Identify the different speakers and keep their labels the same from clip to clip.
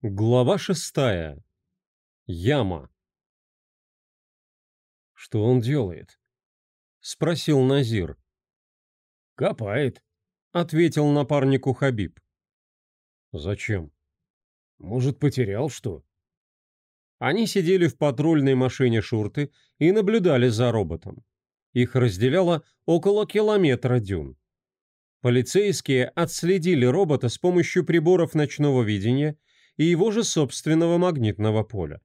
Speaker 1: Глава шестая. Яма. «Что он делает?» — спросил Назир.
Speaker 2: «Копает», —
Speaker 1: ответил напарнику Хабиб.
Speaker 2: «Зачем? Может, потерял что?»
Speaker 1: Они сидели в патрульной машине Шурты и наблюдали за роботом. Их разделяло около километра дюн. Полицейские отследили робота с помощью приборов ночного видения и его же собственного магнитного поля.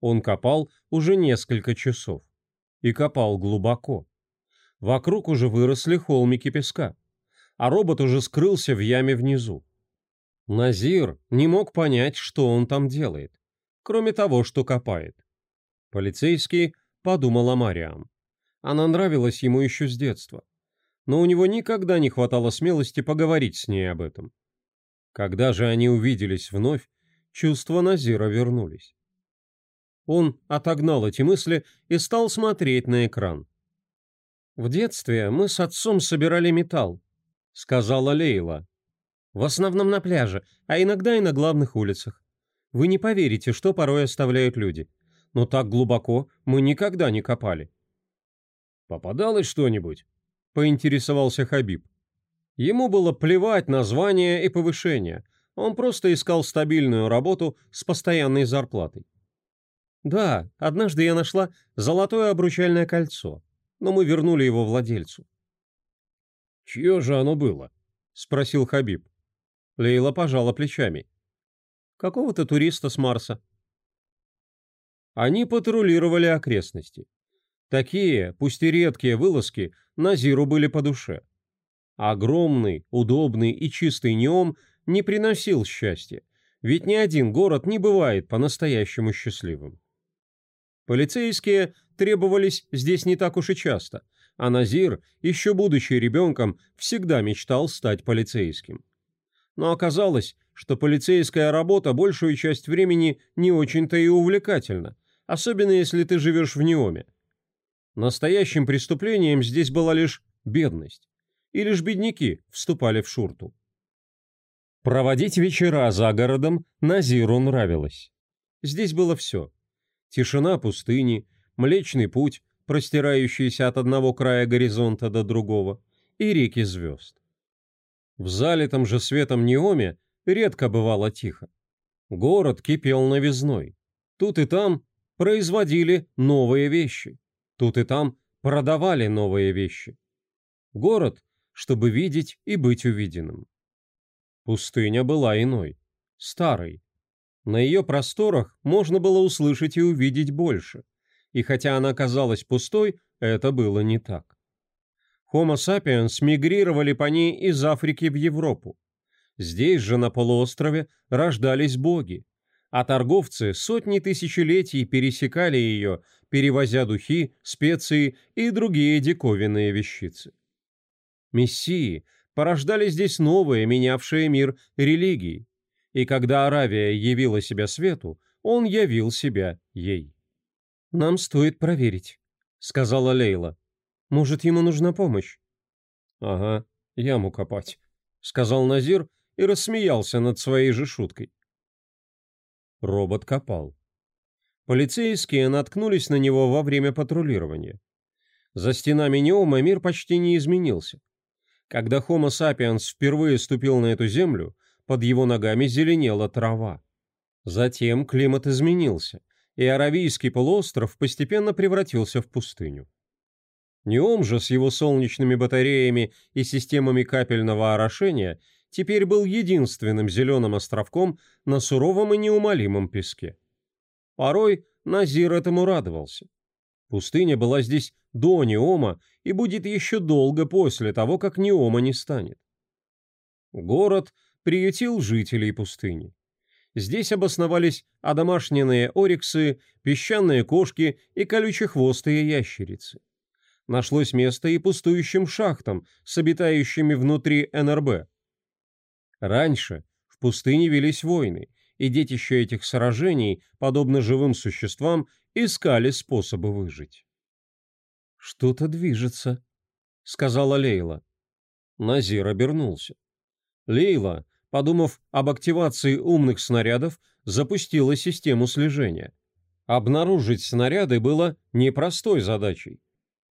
Speaker 1: Он копал уже несколько часов. И копал глубоко. Вокруг уже выросли холмики песка, а робот уже скрылся в яме внизу. Назир не мог понять, что он там делает, кроме того, что копает. Полицейский подумал о Мариам. Она нравилась ему еще с детства, но у него никогда не хватало смелости поговорить с ней об этом. Когда же они увиделись вновь, чувства Назира вернулись. Он отогнал эти мысли и стал смотреть на экран. «В детстве мы с отцом собирали металл», — сказала Лейла. «В основном на пляже, а иногда и на главных улицах. Вы не поверите, что порой оставляют люди. Но так глубоко мы никогда не копали».
Speaker 2: «Попадалось что-нибудь?»
Speaker 1: — поинтересовался Хабиб. Ему было плевать на звание и повышение. Он просто искал стабильную работу с постоянной зарплатой. Да, однажды я нашла золотое обручальное кольцо, но мы вернули его владельцу.
Speaker 2: «Чье же оно было?»
Speaker 1: — спросил Хабиб. Лейла пожала плечами. «Какого-то туриста с Марса». Они патрулировали окрестности. Такие, пусть и редкие вылазки, Назиру были по душе. Огромный, удобный и чистый неом не приносил счастья, ведь ни один город не бывает по-настоящему счастливым. Полицейские требовались здесь не так уж и часто, а Назир, еще будучи ребенком, всегда мечтал стать полицейским. Но оказалось, что полицейская работа большую часть времени не очень-то и увлекательна, особенно если ты живешь в Неоме. Настоящим преступлением здесь была лишь бедность и лишь бедняки вступали в шурту. Проводить вечера за городом Назиру нравилось. Здесь было все. Тишина пустыни, Млечный путь, простирающийся от одного края горизонта до другого, и реки звезд. В залитом же светом Неоме редко бывало тихо. Город кипел новизной. Тут и там производили новые вещи. Тут и там продавали новые вещи. Город чтобы видеть и быть увиденным. Пустыня была иной, старой. На ее просторах можно было услышать и увидеть больше, и хотя она казалась пустой, это было не так. Homo sapiens мигрировали по ней из Африки в Европу. Здесь же, на полуострове, рождались боги, а торговцы сотни тысячелетий пересекали ее, перевозя духи, специи и другие диковинные вещицы. Мессии порождали здесь новые, менявшие мир религии. И когда Аравия явила себя свету, он явил себя ей. «Нам стоит проверить», — сказала Лейла. «Может, ему нужна помощь?» «Ага, яму копать», — сказал Назир и рассмеялся над своей же шуткой. Робот копал. Полицейские наткнулись на него во время патрулирования. За стенами Неома мир почти не изменился. Когда Homo sapiens впервые ступил на эту землю, под его ногами зеленела трава. Затем климат изменился, и Аравийский полуостров постепенно превратился в пустыню. Неом же с его солнечными батареями и системами капельного орошения теперь был единственным зеленым островком на суровом и неумолимом песке. Порой Назир этому радовался. Пустыня была здесь до Неома и будет еще долго после того, как Неома не станет. Город приютил жителей пустыни. Здесь обосновались одомашненные ориксы, песчаные кошки и колючехвостые ящерицы. Нашлось место и пустующим шахтам с обитающими внутри НРБ. Раньше в пустыне велись войны, и детища этих сражений, подобно живым существам, искали способы выжить. «Что-то движется», — сказала Лейла. Назир обернулся. Лейла, подумав об активации умных снарядов, запустила систему слежения. Обнаружить снаряды было непростой задачей.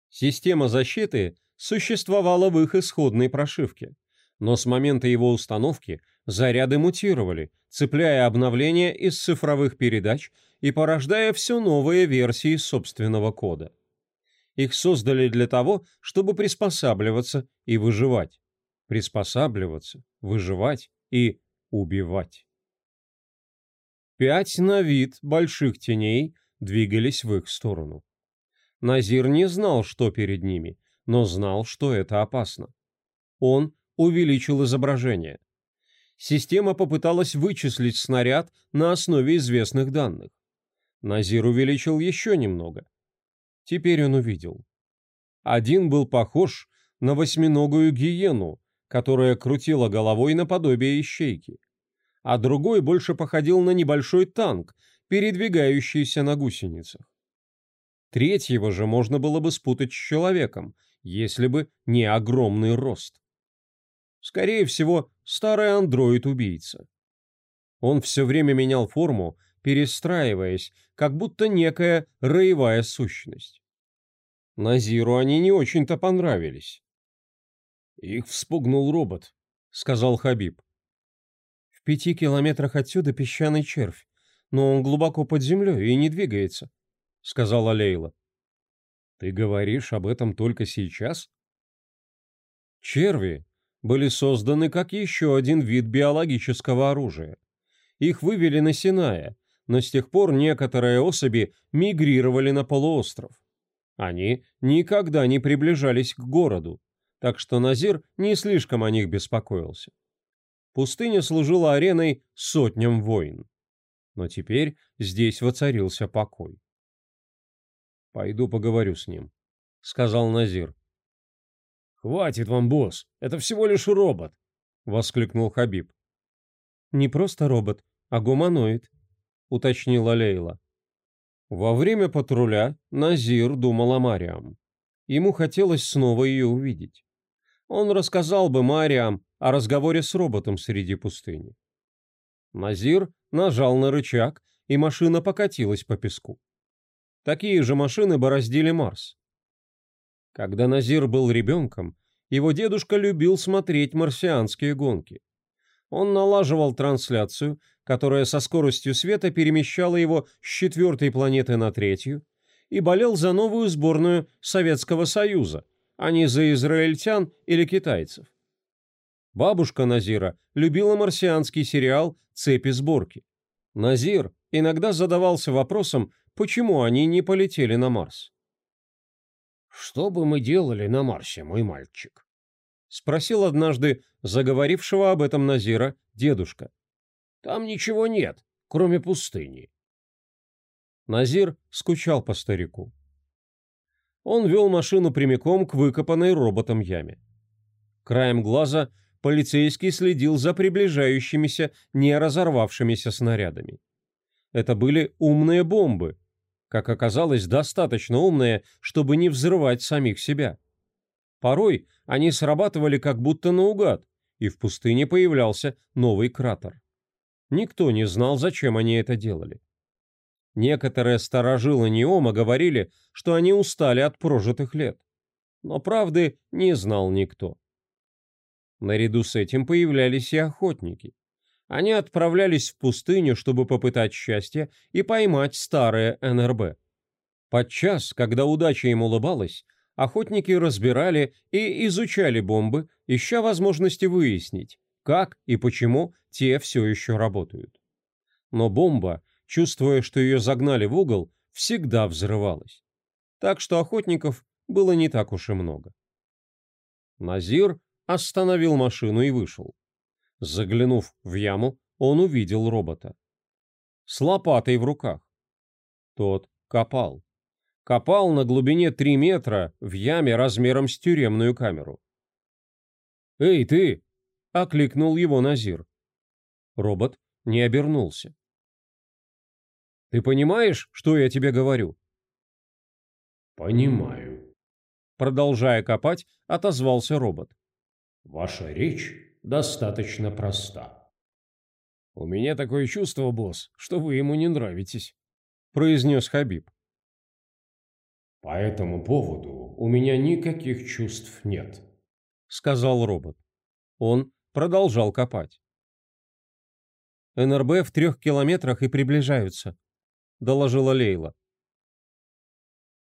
Speaker 1: Система защиты существовала в их исходной прошивке, но с момента его установки заряды мутировали, цепляя обновления из цифровых передач и порождая все новые версии собственного кода. Их создали для того, чтобы приспосабливаться и выживать. Приспосабливаться, выживать и убивать. Пять на вид больших теней двигались в их сторону. Назир не знал, что перед ними, но знал, что это опасно. Он увеличил изображение. Система попыталась вычислить снаряд на основе известных данных. Назир увеличил еще немного. Теперь он увидел. Один был похож на восьминогую гиену, которая крутила головой наподобие ищейки а другой больше походил на небольшой танк, передвигающийся на гусеницах. Третьего же можно было бы спутать с человеком, если бы не огромный рост. Скорее всего, старый андроид-убийца. Он все время менял форму, перестраиваясь, как будто некая роевая сущность. Назиру они не очень-то понравились.
Speaker 2: «Их вспугнул робот», — сказал Хабиб
Speaker 1: пяти километрах отсюда песчаный червь, но он глубоко под землей и не двигается», — сказала Лейла.
Speaker 2: «Ты говоришь об этом только сейчас?»
Speaker 1: Черви были созданы как еще один вид биологического оружия. Их вывели на Синая, но с тех пор некоторые особи мигрировали на полуостров. Они никогда не приближались к городу, так что Назир не слишком о них беспокоился пустыня служила ареной сотням войн. Но теперь здесь воцарился покой. «Пойду поговорю с ним», — сказал Назир.
Speaker 2: «Хватит вам, босс, это всего лишь робот», — воскликнул Хабиб.
Speaker 1: «Не просто робот, а гуманоид», — уточнила Лейла. Во время патруля Назир думал о Мариам. Ему хотелось снова ее увидеть. Он рассказал бы Мариам о разговоре с роботом среди пустыни. Назир нажал на рычаг, и машина покатилась по песку. Такие же машины бороздили Марс. Когда Назир был ребенком, его дедушка любил смотреть марсианские гонки. Он налаживал трансляцию, которая со скоростью света перемещала его с четвертой планеты на третью, и болел за новую сборную Советского Союза, а не за израильтян или китайцев. Бабушка Назира любила марсианский сериал «Цепи сборки». Назир иногда задавался вопросом, почему они не полетели на Марс.
Speaker 2: «Что бы мы делали на Марсе, мой мальчик?»
Speaker 1: — спросил однажды заговорившего об этом Назира дедушка.
Speaker 2: «Там ничего нет, кроме пустыни».
Speaker 1: Назир скучал по старику. Он вел машину прямиком к выкопанной роботом яме. Краем глаза полицейский следил за приближающимися, не разорвавшимися снарядами. Это были умные бомбы, как оказалось, достаточно умные, чтобы не взрывать самих себя. Порой они срабатывали как будто наугад, и в пустыне появлялся новый кратер. Никто не знал, зачем они это делали. Некоторые старожилы Неома говорили, что они устали от прожитых лет. Но правды не знал никто. Наряду с этим появлялись и охотники. Они отправлялись в пустыню, чтобы попытать счастье и поймать старое НРБ. Подчас, когда удача им улыбалась, охотники разбирали и изучали бомбы, ища возможности выяснить, как и почему те все еще работают. Но бомба, чувствуя, что ее загнали в угол, всегда взрывалась. Так что охотников было не так уж и много. Назир остановил машину и вышел. Заглянув в яму, он увидел робота. С лопатой в руках. Тот копал. Копал на глубине три метра в яме размером с тюремную камеру. «Эй, ты!» — окликнул его Назир. Робот не обернулся. «Ты понимаешь, что я тебе говорю?»
Speaker 2: «Понимаю», —
Speaker 1: продолжая копать, отозвался робот.
Speaker 2: Ваша речь достаточно проста. «У меня такое чувство, босс, что вы ему не нравитесь», —
Speaker 1: произнес Хабиб.
Speaker 2: «По этому поводу у меня никаких чувств нет», —
Speaker 1: сказал робот. Он продолжал копать. «НРБ в трех километрах и приближаются», — доложила Лейла.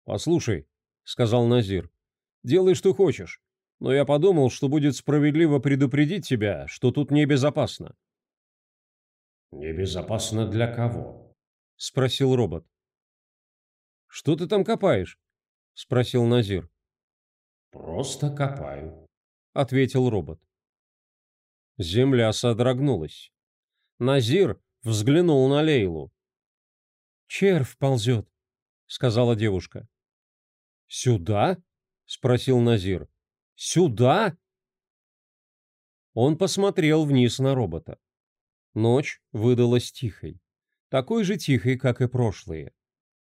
Speaker 2: «Послушай», — сказал Назир, — «делай, что хочешь, но я подумал, что будет справедливо предупредить тебя, что тут небезопасно». «Небезопасно для кого?»
Speaker 1: — спросил робот. «Что ты там копаешь?» — спросил Назир.
Speaker 2: «Просто копаю», —
Speaker 1: ответил робот. Земля содрогнулась. Назир взглянул на Лейлу. «Червь ползет», — сказала девушка. «Сюда?» — спросил Назир. «Сюда?» Он посмотрел вниз на робота. Ночь выдалась тихой. Такой же тихой, как и прошлые.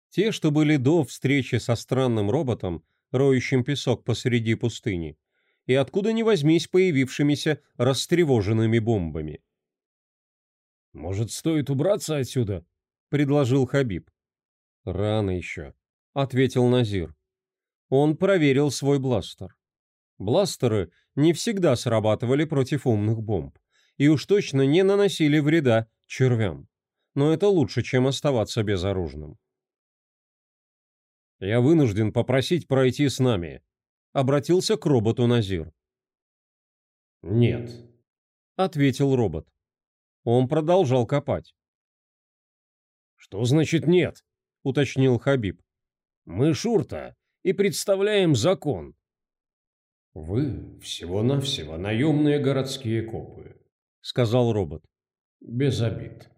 Speaker 1: Те, что были до встречи со странным роботом, роющим песок посреди пустыни, и откуда ни возьмись появившимися растревоженными бомбами.
Speaker 2: «Может, стоит убраться отсюда?» — предложил Хабиб.
Speaker 1: «Рано еще», — ответил Назир. Он проверил свой бластер. Бластеры не всегда срабатывали против умных бомб, и уж точно не наносили вреда червям. Но это лучше, чем оставаться безоружным.
Speaker 2: «Я вынужден попросить пройти с нами», — обратился к роботу Назир.
Speaker 1: «Нет», — ответил робот. Он продолжал копать.
Speaker 2: «Что значит нет?»
Speaker 1: — уточнил Хабиб.
Speaker 2: «Мы Шурта и представляем закон».
Speaker 3: «Вы всего-навсего наемные городские копы», —
Speaker 1: сказал робот.
Speaker 3: «Без обид».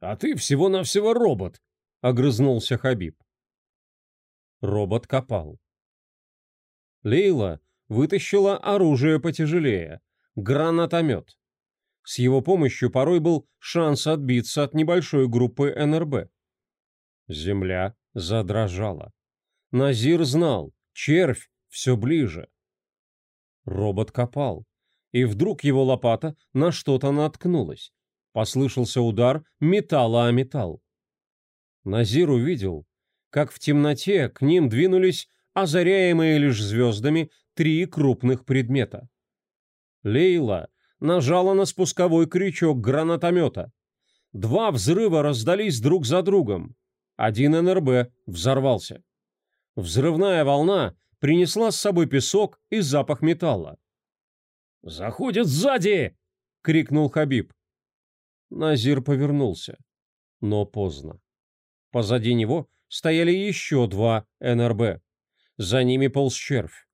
Speaker 2: «А ты всего-навсего робот», — огрызнулся Хабиб.
Speaker 1: Робот копал. Лейла вытащила оружие потяжелее — гранатомет. С его помощью порой был шанс отбиться от небольшой группы НРБ. Земля задрожала. Назир знал, червь все ближе. Робот копал, и вдруг его лопата на что-то наткнулась. Послышался удар металла о металл. Назир увидел, как в темноте к ним двинулись озаряемые лишь звездами три крупных предмета. Лейла нажала на спусковой крючок гранатомета. Два взрыва раздались друг за другом. Один НРБ взорвался. Взрывная волна принесла с собой песок и запах металла.
Speaker 2: «Заходят сзади!» — крикнул Хабиб.
Speaker 1: Назир повернулся, но поздно. Позади него стояли еще два НРБ. За ними полз червь.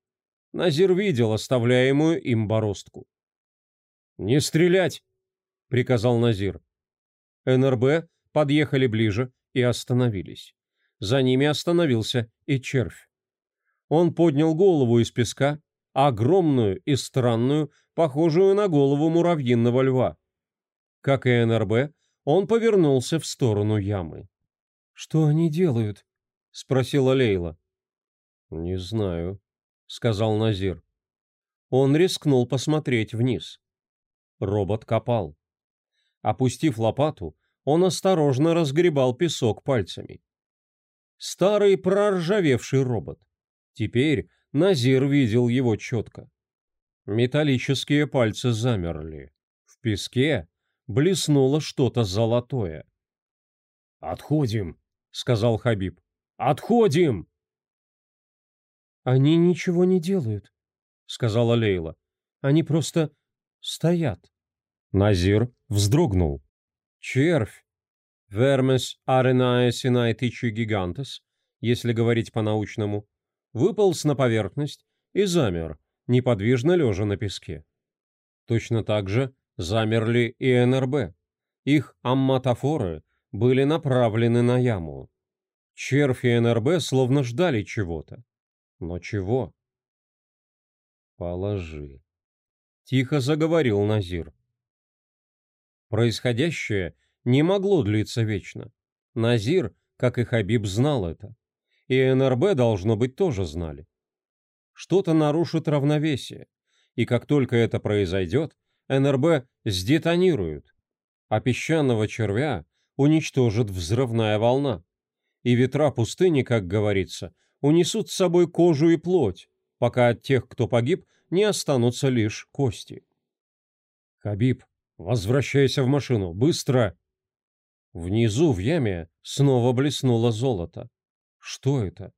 Speaker 1: Назир видел оставляемую им бороздку. «Не стрелять!» — приказал Назир. НРБ подъехали ближе и остановились. За ними остановился и червь. Он поднял голову из песка, огромную и странную, похожую на голову муравьиного льва. Как и НРБ, он повернулся в сторону ямы. «Что они делают?» — спросила Лейла. «Не знаю», — сказал Назир. Он рискнул посмотреть вниз. Робот копал. Опустив лопату, он осторожно разгребал песок пальцами. Старый проржавевший робот. Теперь Назир видел его четко. Металлические пальцы замерли. В песке блеснуло что-то золотое.
Speaker 2: «Отходим!» сказал Хабиб. «Отходим!»
Speaker 1: «Они ничего не делают», — сказала Лейла. «Они просто стоят». Назир вздрогнул. «Червь. Вермес arenae sinaetici gigantes, если говорить по-научному, выполз на поверхность и замер, неподвижно лежа на песке. Точно так же замерли и НРБ. Их амматофоры были направлены на яму. Червь и НРБ словно ждали чего-то. Но чего? «Положи», — тихо заговорил Назир. Происходящее не могло длиться вечно. Назир, как и Хабиб, знал это. И НРБ, должно быть, тоже знали. Что-то нарушит равновесие, и как только это произойдет, НРБ сдетонируют, а песчаного червя уничтожит взрывная волна. И ветра пустыни, как говорится, унесут с собой кожу и плоть, пока от тех, кто погиб, не останутся лишь кости. «Хабиб, возвращайся в машину, быстро!» Внизу в яме снова блеснуло золото. Что это?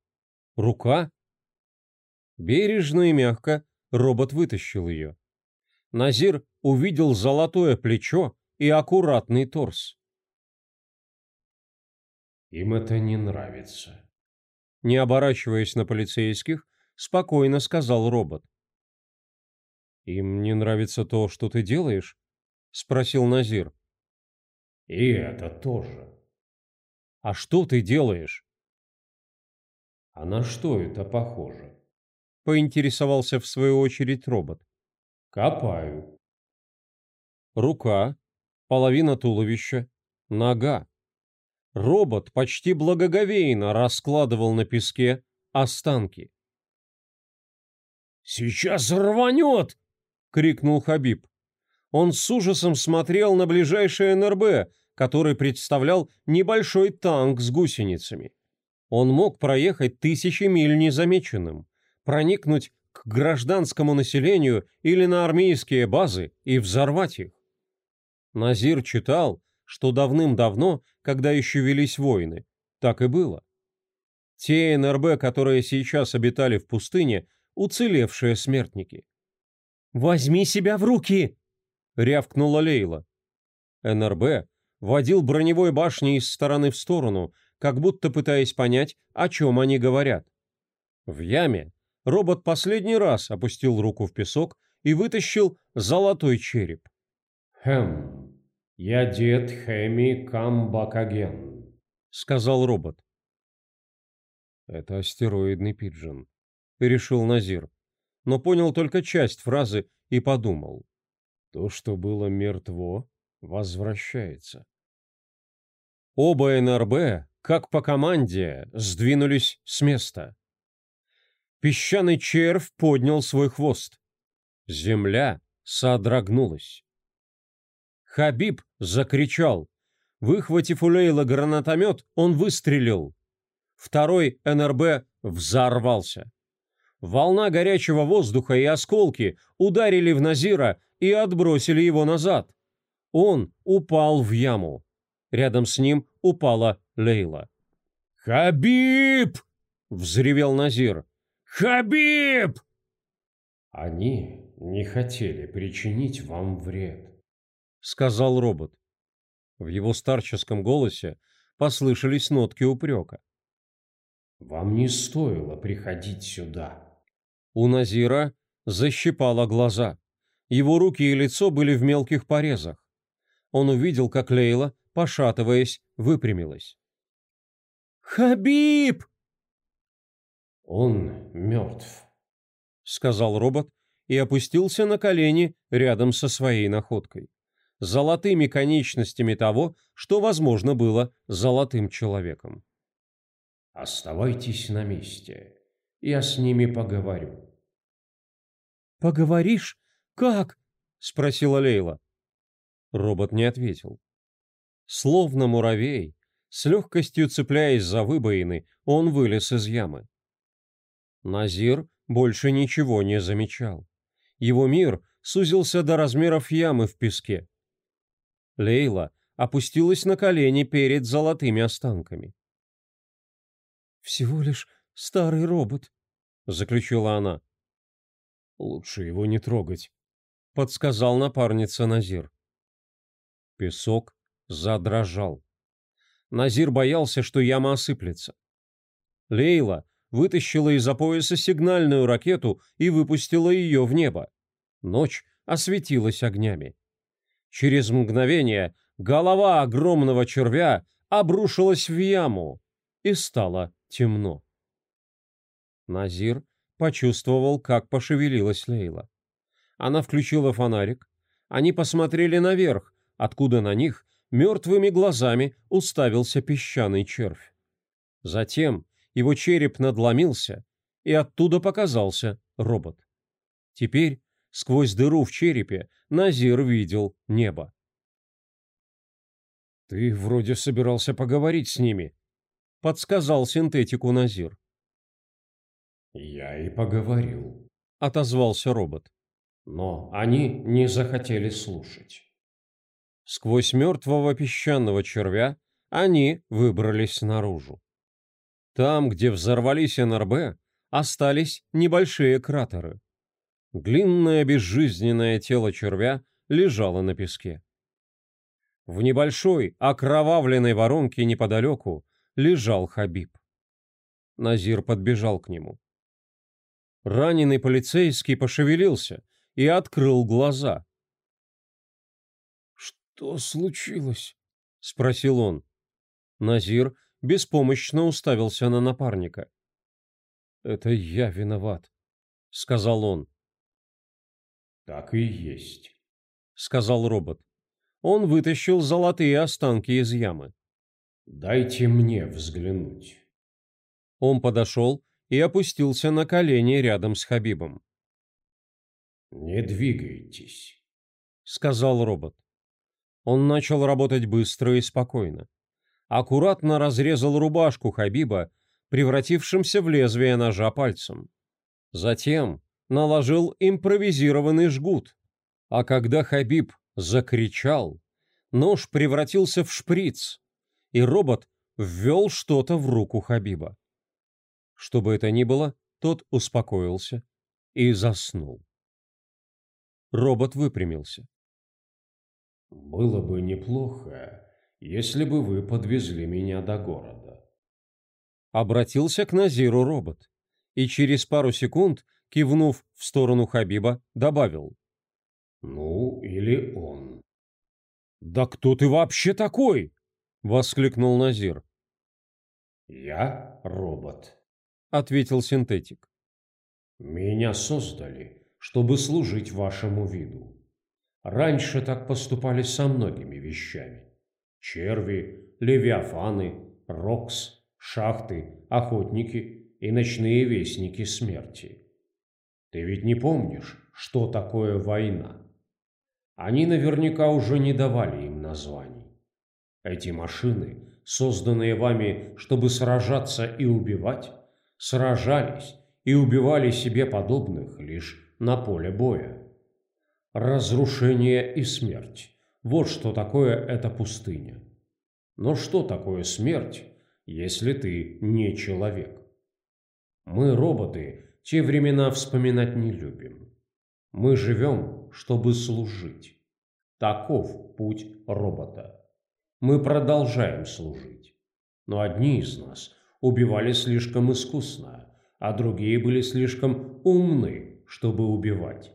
Speaker 1: Рука? Бережно и мягко робот вытащил ее. Назир увидел золотое плечо и аккуратный торс.
Speaker 3: «Им это не нравится», —
Speaker 1: не оборачиваясь на полицейских, спокойно сказал робот. «Им не нравится то, что ты делаешь?» — спросил Назир.
Speaker 3: И это тоже.
Speaker 1: А что ты делаешь?
Speaker 3: А на что это похоже?
Speaker 1: Поинтересовался в свою очередь робот.
Speaker 3: Копаю.
Speaker 1: Рука, половина туловища, нога. Робот почти благоговейно раскладывал на песке останки. «Сейчас рванет!» — крикнул Хабиб. Он с ужасом смотрел на ближайший НРБ, который представлял небольшой танк с гусеницами. Он мог проехать тысячи миль незамеченным, проникнуть к гражданскому населению или на армейские базы и взорвать их. Назир читал, что давным-давно, когда еще велись войны, так и было. Те НРБ, которые сейчас обитали в пустыне, уцелевшие смертники. «Возьми себя в руки!» — рявкнула Лейла. НРБ водил броневой башней из стороны в сторону, как будто пытаясь понять, о чем они говорят. В яме робот последний раз опустил руку в песок и вытащил золотой череп.
Speaker 3: «Хм, я дед Хэми Камбакаген», —
Speaker 1: сказал робот. «Это астероидный пиджин», — решил Назир, но понял только часть фразы и подумал. «То, что было мертво, возвращается. Оба НРБ, как по команде, сдвинулись с места. Песчаный червь поднял свой хвост. Земля содрогнулась. Хабиб закричал. Выхватив у Лейла гранатомет, он выстрелил. Второй НРБ взорвался. Волна горячего воздуха и осколки ударили в Назира и отбросили его назад. Он упал в яму. Рядом с ним упала Лейла. «Хабиб!» — взревел Назир. «Хабиб!»
Speaker 3: «Они не хотели причинить вам вред», —
Speaker 1: сказал робот. В его старческом голосе послышались нотки упрека.
Speaker 3: «Вам не стоило приходить сюда».
Speaker 1: У Назира защипало глаза. Его руки и лицо были в мелких порезах он увидел, как Лейла, пошатываясь, выпрямилась. «Хабиб!»
Speaker 3: «Он мертв», —
Speaker 1: сказал робот и опустился на колени рядом со своей находкой, золотыми конечностями того, что, возможно, было золотым человеком.
Speaker 3: «Оставайтесь на месте, я с ними поговорю».
Speaker 1: «Поговоришь? Как?» — спросила Лейла. Робот не ответил. Словно муравей, с легкостью цепляясь за выбоины, он вылез из ямы. Назир больше ничего не замечал. Его мир сузился до размеров ямы в песке. Лейла опустилась на колени перед золотыми останками. «Всего лишь старый робот», — заключила она. «Лучше его не трогать», — подсказал напарница Назир. Песок задрожал. Назир боялся, что яма осыплется. Лейла вытащила из-за пояса сигнальную ракету и выпустила ее в небо. Ночь осветилась огнями. Через мгновение голова огромного червя обрушилась в яму, и стало темно. Назир почувствовал, как пошевелилась Лейла. Она включила фонарик. Они посмотрели наверх, откуда на них мертвыми глазами уставился песчаный червь. Затем его череп надломился, и оттуда показался робот. Теперь сквозь дыру в черепе Назир видел небо.
Speaker 2: «Ты вроде собирался поговорить с ними», — подсказал синтетику Назир.
Speaker 3: «Я и поговорил», —
Speaker 2: отозвался робот.
Speaker 3: «Но они не захотели слушать».
Speaker 2: Сквозь мертвого песчаного червя они выбрались наружу. Там, где взорвались НРБ, остались небольшие кратеры. Длинное безжизненное тело червя лежало на песке. В небольшой окровавленной воронке неподалеку лежал Хабиб. Назир подбежал к нему. Раненый полицейский пошевелился и открыл глаза. «Что случилось?» — спросил он. Назир беспомощно уставился на напарника. «Это я виноват», — сказал он.
Speaker 3: «Так и есть», —
Speaker 2: сказал робот. Он вытащил золотые останки из ямы.
Speaker 3: «Дайте мне взглянуть».
Speaker 2: Он подошел и опустился на колени рядом с Хабибом.
Speaker 3: «Не двигайтесь», —
Speaker 2: сказал робот. Он начал работать быстро и спокойно. Аккуратно разрезал рубашку Хабиба, превратившимся в лезвие ножа пальцем. Затем наложил импровизированный жгут. А когда Хабиб закричал, нож превратился в шприц, и робот ввел что-то в руку Хабиба. Что бы это ни было, тот успокоился и заснул. Робот выпрямился.
Speaker 3: «Было бы неплохо, если бы вы подвезли меня до города».
Speaker 2: Обратился к Назиру робот и через пару секунд, кивнув в сторону Хабиба, добавил.
Speaker 3: «Ну, или он».
Speaker 2: «Да кто ты вообще такой?» — воскликнул Назир.
Speaker 3: «Я робот», —
Speaker 2: ответил синтетик.
Speaker 3: «Меня создали, чтобы служить вашему виду. Раньше так поступали со многими вещами. Черви, левиафаны, рокс, шахты, охотники и ночные вестники смерти. Ты ведь не помнишь, что такое война? Они наверняка уже не давали им названий. Эти машины, созданные вами, чтобы сражаться и убивать, сражались и убивали себе подобных лишь на поле боя. Разрушение и смерть. Вот что такое эта пустыня. Но что такое смерть, если ты не человек? Мы, роботы, те времена вспоминать не любим. Мы живем, чтобы служить. Таков путь робота. Мы продолжаем служить. Но одни из нас убивали слишком искусно, а другие были слишком умны, чтобы убивать.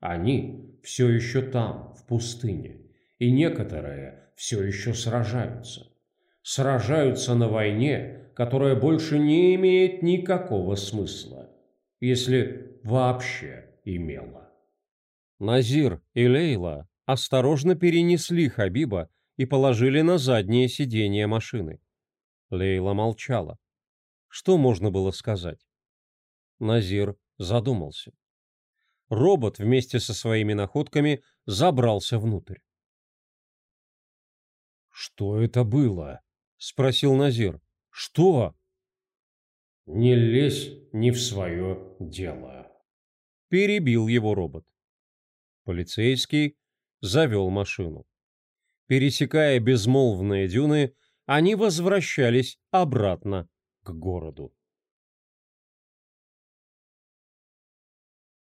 Speaker 3: Они все еще там, в пустыне, и некоторые все еще сражаются. Сражаются на войне, которая больше не имеет никакого смысла, если вообще имела.
Speaker 2: Назир и Лейла осторожно перенесли Хабиба и положили на заднее сиденье машины. Лейла молчала. Что можно было сказать? Назир задумался. Робот вместе со своими находками забрался внутрь. «Что это было?» — спросил Назир. «Что?»
Speaker 3: «Не лезь не в свое дело», —
Speaker 2: перебил его робот. Полицейский завел машину. Пересекая безмолвные дюны, они возвращались обратно к городу.